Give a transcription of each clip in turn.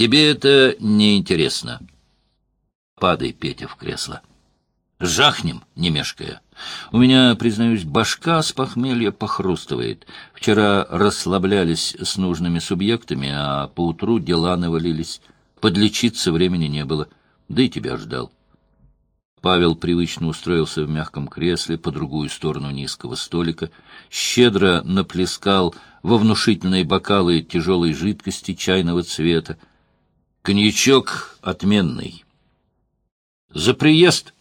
Тебе это не интересно. Падай, Петя, в кресло. Жахнем, не мешкая. У меня, признаюсь, башка с похмелья похрустывает. Вчера расслаблялись с нужными субъектами, а поутру дела навалились. Подлечиться времени не было. Да и тебя ждал. Павел привычно устроился в мягком кресле по другую сторону низкого столика, щедро наплескал во внушительные бокалы тяжелой жидкости чайного цвета. Коньячок отменный. За приезд!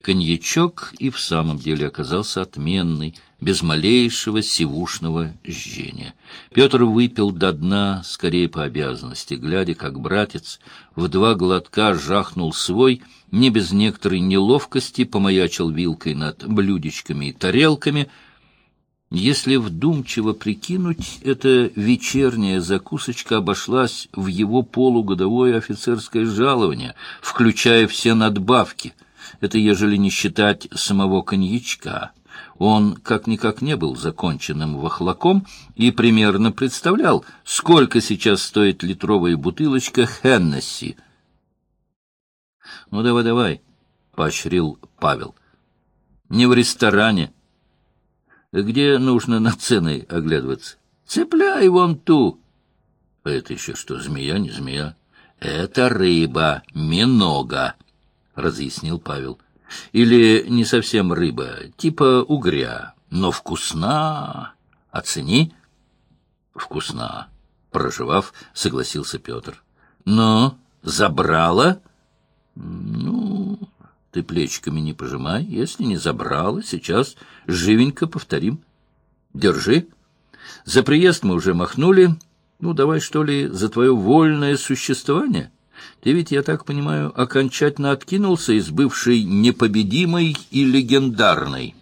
Коньячок и в самом деле оказался отменный, без малейшего сивушного жжения. Петр выпил до дна, скорее по обязанности, глядя, как братец в два глотка жахнул свой, не без некоторой неловкости помаячил вилкой над блюдечками и тарелками. Если вдумчиво прикинуть, эта вечерняя закусочка обошлась в его полугодовое офицерское жалование, включая все надбавки — это ежели не считать самого коньячка. Он как-никак не был законченным вахлаком и примерно представлял, сколько сейчас стоит литровая бутылочка Хеннесси. — Ну, давай-давай, — поощрил Павел. — Не в ресторане. Где нужно на цены оглядываться? Цепляй вон ту. — Это еще что, змея, не змея? — Это рыба, минога разъяснил Павел. Или не совсем рыба, типа угря, но вкусна. Оцени. Вкусна. Проживав, согласился Петр. Но забрала? Ну, ты плечиками не пожимай. Если не забрала, сейчас живенько повторим. Держи. За приезд мы уже махнули. Ну, давай, что ли, за твое вольное существование — ты ведь, я так понимаю, окончательно откинулся из бывшей непобедимой и легендарной.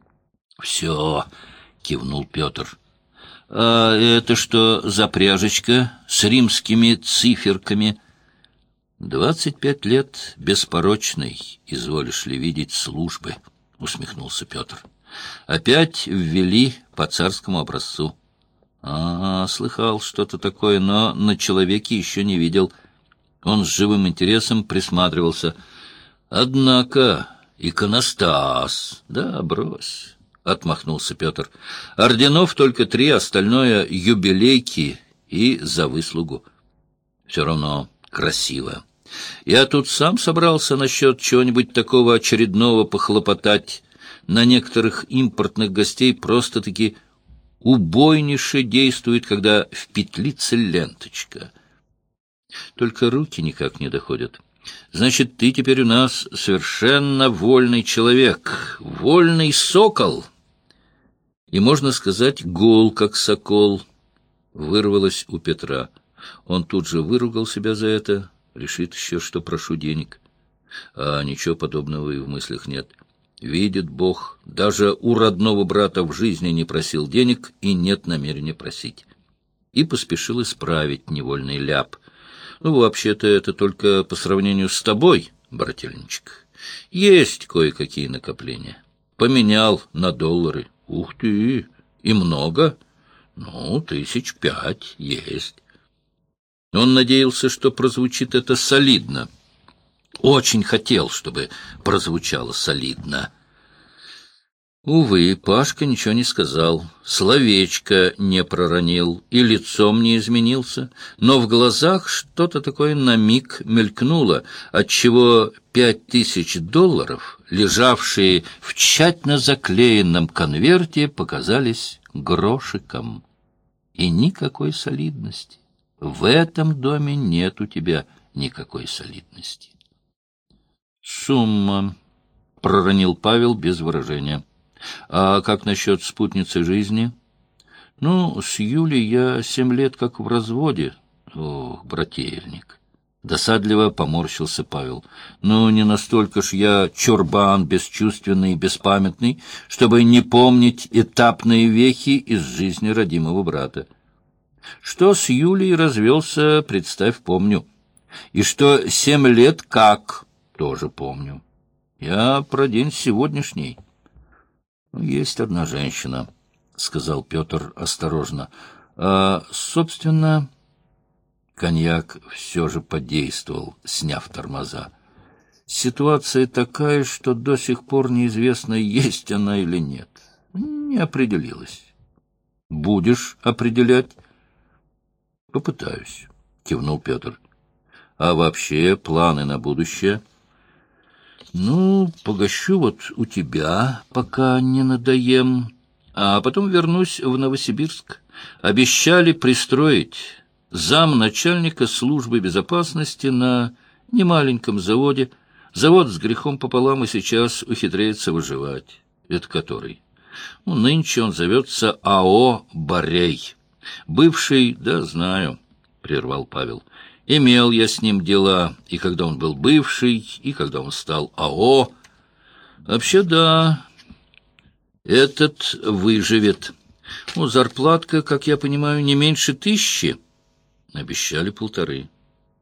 — Все, — кивнул Петр. — А это что за пряжечка с римскими циферками? — Двадцать пять лет беспорочной, изволишь ли видеть службы, — усмехнулся Петр. — Опять ввели по царскому образцу. — А, слыхал что-то такое, но на человеке еще не видел — он с живым интересом присматривался. «Однако, иконостас! Да, брось!» — отмахнулся Петр. «Орденов только три, остальное — юбилейки и за выслугу. Все равно красиво. Я тут сам собрался насчет чего-нибудь такого очередного похлопотать. На некоторых импортных гостей просто-таки убойнейше действует, когда впетлится ленточка». Только руки никак не доходят. Значит, ты теперь у нас совершенно вольный человек, вольный сокол. И, можно сказать, гол, как сокол, вырвалось у Петра. Он тут же выругал себя за это, решит еще, что прошу денег. А ничего подобного и в мыслях нет. Видит Бог, даже у родного брата в жизни не просил денег и нет намерения просить. И поспешил исправить невольный ляп — ну, вообще-то это только по сравнению с тобой, брательничек. Есть кое-какие накопления. Поменял на доллары. Ух ты! И много? Ну, тысяч пять есть. Он надеялся, что прозвучит это солидно. Очень хотел, чтобы прозвучало солидно. Увы, Пашка ничего не сказал, словечко не проронил и лицом не изменился, но в глазах что-то такое на миг мелькнуло, отчего пять тысяч долларов, лежавшие в тщательно заклеенном конверте, показались грошиком. И никакой солидности. В этом доме нет у тебя никакой солидности. «Сумма», — проронил Павел без выражения. А как насчет спутницы жизни? Ну, с Юлей я семь лет как в разводе. Ох, брательник. Досадливо поморщился Павел. Ну, не настолько ж я чурбан, бесчувственный беспамятный, чтобы не помнить этапные вехи из жизни родимого брата. Что с Юлей развелся, представь, помню. И что семь лет как, тоже помню. Я про день сегодняшний. Есть одна женщина, — сказал Петр осторожно. А, собственно, Коньяк все же подействовал, сняв тормоза. Ситуация такая, что до сих пор неизвестно, есть она или нет. Не определилась. Будешь определять? Попытаюсь, кивнул Петр. А вообще планы на будущее? Ну, погощу вот у тебя, пока не надоем, а потом вернусь в Новосибирск. Обещали пристроить зам начальника службы безопасности на немаленьком заводе. Завод с грехом пополам и сейчас ухитряется выживать. Это который? Ну, нынче он зовется АО «Борей». Бывший, да, знаю, — прервал Павел. Имел я с ним дела, и когда он был бывший, и когда он стал АО. Вообще, да, этот выживет. Ну, зарплатка, как я понимаю, не меньше тысячи. Обещали полторы.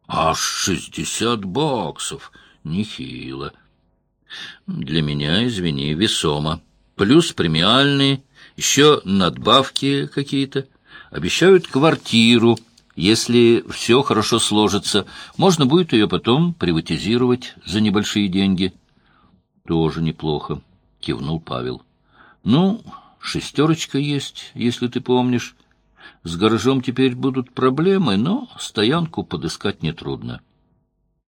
Аж шестьдесят баксов. Нехило. Для меня, извини, весомо. Плюс премиальные, еще надбавки какие-то. Обещают квартиру, если все хорошо сложится. Можно будет ее потом приватизировать за небольшие деньги. Тоже неплохо, кивнул Павел. Ну, шестерочка есть, если ты помнишь. С гаражом теперь будут проблемы, но стоянку подыскать нетрудно.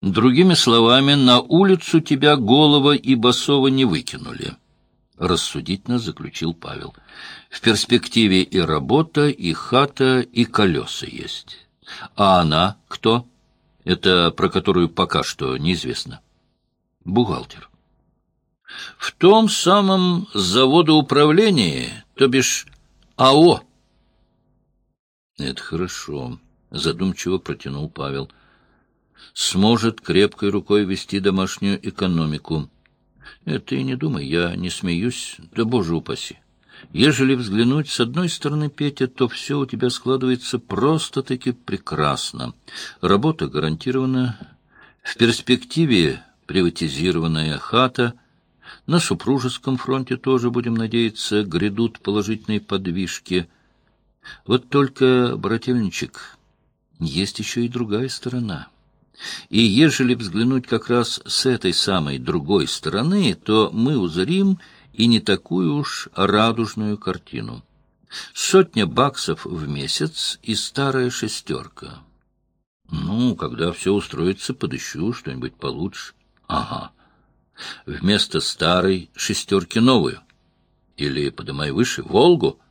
Другими словами, на улицу тебя голова и басова не выкинули. — рассудительно заключил Павел. «В перспективе и работа, и хата, и колеса есть. А она кто? Это про которую пока что неизвестно. Бухгалтер. В том самом заводоуправлении, то бишь АО, это хорошо, задумчиво протянул Павел. Сможет крепкой рукой вести домашнюю экономику. Это и не думай, я не смеюсь, да боже упаси. Ежели взглянуть с одной стороны, Петя, то все у тебя складывается просто-таки прекрасно. Работа гарантирована, в перспективе приватизированная хата, на супружеском фронте тоже, будем надеяться, грядут положительные подвижки — вот только, брательничек, есть еще и другая сторона. И ежели взглянуть как раз с этой самой другой стороны, то мы узрим и не такую уж радужную картину. Сотня баксов в месяц и старая шестерка. Ну, когда все устроится, подыщу что-нибудь получше. Ага. Вместо старой шестерки новую. Или, подымай выше, Волгу —